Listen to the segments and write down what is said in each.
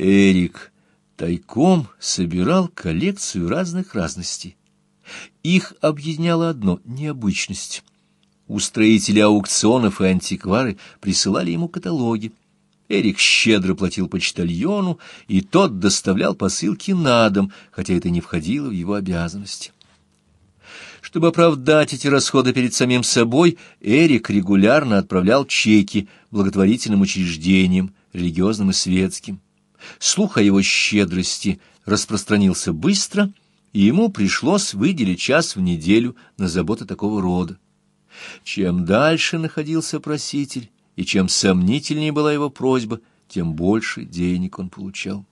Эрик тайком собирал коллекцию разных разностей. Их объединяло одно — необычность. Устроители аукционов и антиквары присылали ему каталоги. Эрик щедро платил почтальону, и тот доставлял посылки на дом, хотя это не входило в его обязанности. Чтобы оправдать эти расходы перед самим собой, Эрик регулярно отправлял чеки благотворительным учреждениям, религиозным и светским. Слух о его щедрости распространился быстро, и ему пришлось выделить час в неделю на заботы такого рода. Чем дальше находился проситель, и чем сомнительнее была его просьба, тем больше денег он получал.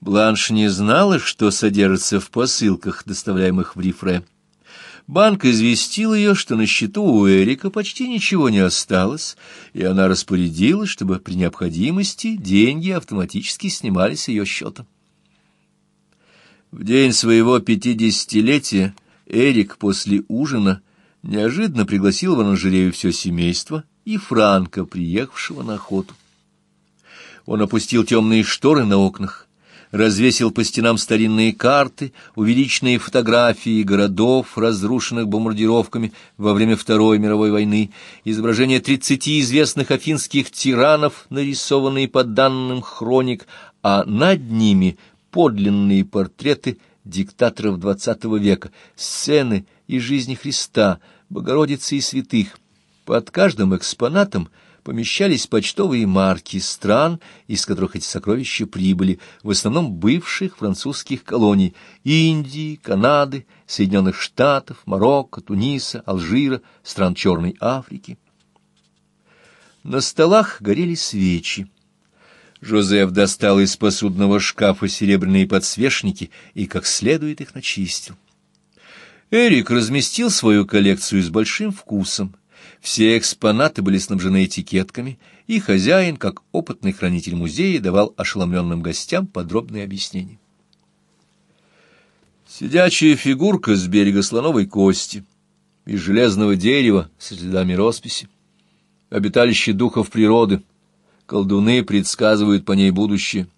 Бланш не знала, что содержится в посылках, доставляемых в Рифре. Банк известил ее, что на счету у Эрика почти ничего не осталось, и она распорядилась, чтобы при необходимости деньги автоматически снимались с ее счета. В день своего пятидесятилетия Эрик после ужина неожиданно пригласил в оранжерею все семейство и Франка, приехавшего на охоту. Он опустил темные шторы на окнах, развесил по стенам старинные карты, увеличенные фотографии городов, разрушенных бомбардировками во время Второй мировой войны, изображения тридцати известных афинских тиранов, нарисованные по данным хроник, а над ними подлинные портреты диктаторов XX века, сцены из жизни Христа, Богородицы и святых. Под каждым экспонатом — помещались почтовые марки стран, из которых эти сокровища прибыли, в основном бывших французских колоний – Индии, Канады, Соединенных Штатов, Марокко, Туниса, Алжира, стран Черной Африки. На столах горели свечи. Жозеф достал из посудного шкафа серебряные подсвечники и как следует их начистил. Эрик разместил свою коллекцию с большим вкусом все экспонаты были снабжены этикетками, и хозяин, как опытный хранитель музея, давал ошеломленным гостям подробные объяснения. Сидячая фигурка с берега слоновой кости, из железного дерева с следами росписи, обиталище духов природы, колдуны предсказывают по ней будущее.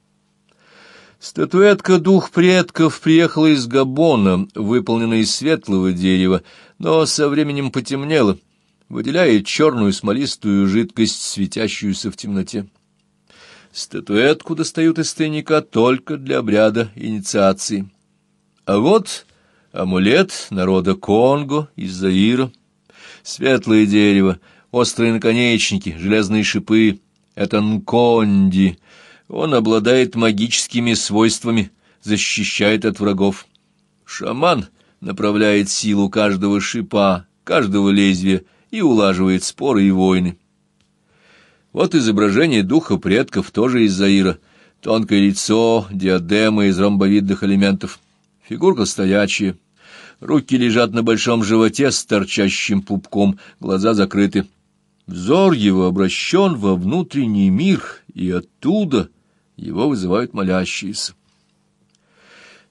Статуэтка «Дух предков» приехала из Габона, выполненная из светлого дерева, но со временем потемнела — выделяет черную смолистую жидкость, светящуюся в темноте. Статуэтку достают из тайника только для обряда инициации. А вот амулет народа Конго из Заира, светлое дерево, острые наконечники, железные шипы — это нконди. Он обладает магическими свойствами, защищает от врагов. Шаман направляет силу каждого шипа, каждого лезвия — и улаживает споры и войны. Вот изображение духа предков тоже из Заира. Тонкое лицо, диадема из ромбовидных элементов. Фигурка стоячая. Руки лежат на большом животе с торчащим пупком, глаза закрыты. Взор его обращен во внутренний мир, и оттуда его вызывают молящиеся.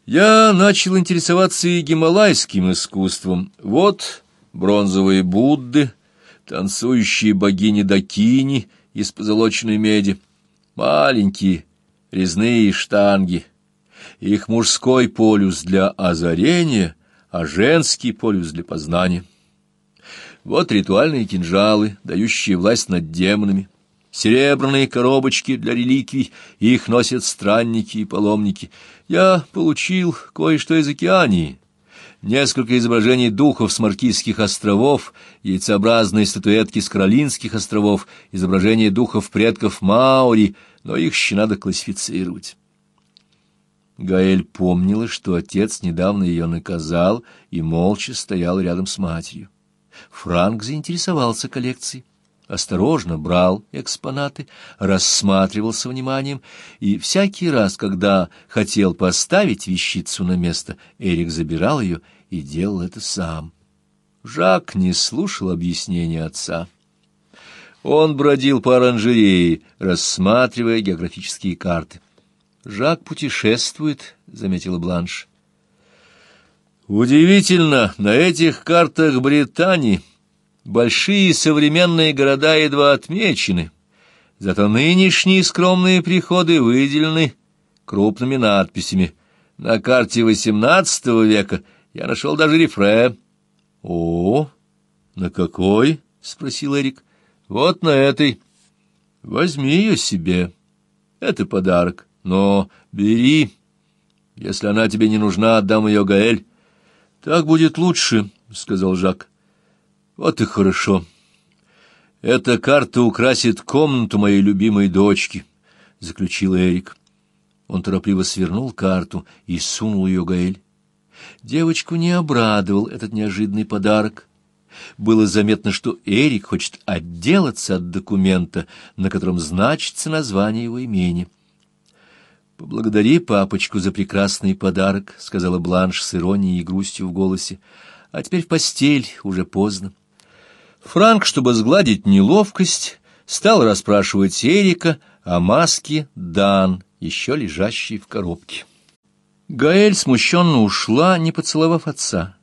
Я начал интересоваться и гималайским искусством. Вот бронзовые Будды, танцующие богини Дакини из позолоченной меди, маленькие резные штанги, их мужской полюс для озарения, а женский полюс для познания. Вот ритуальные кинжалы, дающие власть над демонами, серебряные коробочки для реликвий, их носят странники и паломники. Я получил кое-что из океании, несколько изображений духов с Маркизских островов, яйцеобразные статуэтки с Каролинских островов, изображения духов предков Маори, но их еще надо классифицировать. Гаэль помнила, что отец недавно ее наказал и молча стоял рядом с матерью. Франк заинтересовался коллекцией осторожно брал экспонаты, рассматривал со вниманием, и всякий раз, когда хотел поставить вещицу на место, Эрик забирал ее и делал это сам. Жак не слушал объяснения отца. Он бродил по оранжерее, рассматривая географические карты. «Жак путешествует», — заметила Бланш. «Удивительно, на этих картах Британии...» Большие современные города едва отмечены. Зато нынешние скромные приходы выделены крупными надписями. На карте XVIII века я нашел даже рефре. — О, на какой? — спросил Эрик. — Вот на этой. Возьми ее себе. Это подарок. Но бери. Если она тебе не нужна, отдам ее Гаэль. — Так будет лучше, — сказал Жак. — Вот и хорошо. Эта карта украсит комнату моей любимой дочки, — заключил Эрик. Он торопливо свернул карту и сунул ее Гаэль. Девочку не обрадовал этот неожиданный подарок. Было заметно, что Эрик хочет отделаться от документа, на котором значится название его имени. «Поблагодари папочку за прекрасный подарок», — сказала Бланш с иронией и грустью в голосе. «А теперь в постель, уже поздно». Франк, чтобы сгладить неловкость, стал расспрашивать Эрика о маске Дан, еще лежащей в коробке. Гаэль смущенно ушла, не поцеловав отца.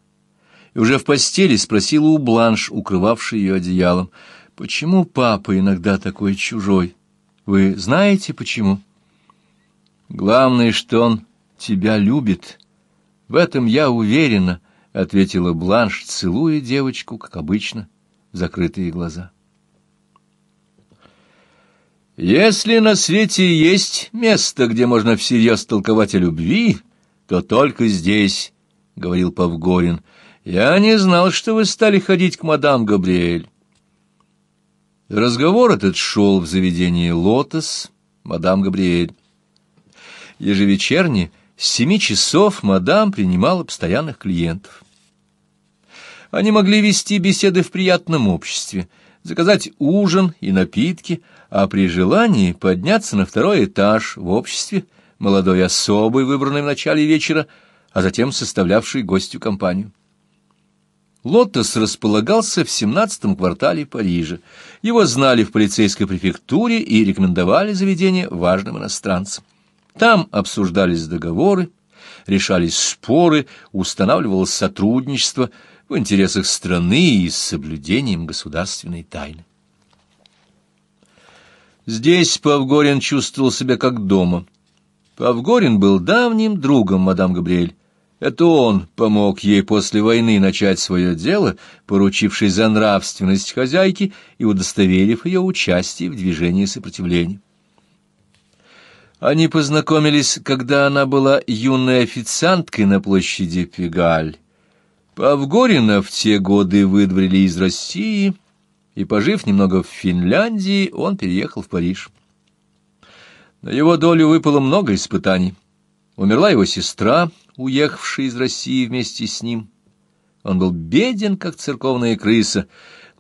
И уже в постели спросила у Бланш, укрывавшей ее одеялом, «Почему папа иногда такой чужой? Вы знаете, почему?» «Главное, что он тебя любит. В этом я уверена», — ответила Бланш, целуя девочку, как обычно, закрытые глаза. «Если на свете есть место, где можно всерьез толковать о любви, то только здесь», — говорил Павгорин. «Я не знал, что вы стали ходить к мадам Габриэль». Разговор этот шел в заведении «Лотос», мадам Габриэль. Ежевечерне с семи часов мадам принимала постоянных клиентов. Они могли вести беседы в приятном обществе, заказать ужин и напитки, а при желании подняться на второй этаж в обществе молодой особой, выбранной в начале вечера, а затем составлявшей гостю компанию. Лотос располагался в семнадцатом квартале Парижа. Его знали в полицейской префектуре и рекомендовали заведение важным иностранцам. Там обсуждались договоры, решались споры, устанавливалось сотрудничество в интересах страны и с соблюдением государственной тайны. Здесь Павгорин чувствовал себя как дома. Павгорин был давним другом мадам Габриэль. Это он помог ей после войны начать свое дело, поручившись за нравственность хозяйки и удостоверив ее участие в движении сопротивления. Они познакомились, когда она была юной официанткой на площади Пегаль. Павгорина в те годы выдворили из России, и, пожив немного в Финляндии, он переехал в Париж. На его долю выпало много испытаний. Умерла его сестра, уехавшая из России вместе с ним. Он был беден, как церковная крыса,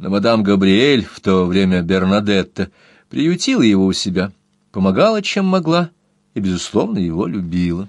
но мадам Габриэль, в то время Бернадетта, приютила его у себя — помогала, чем могла, и, безусловно, его любила.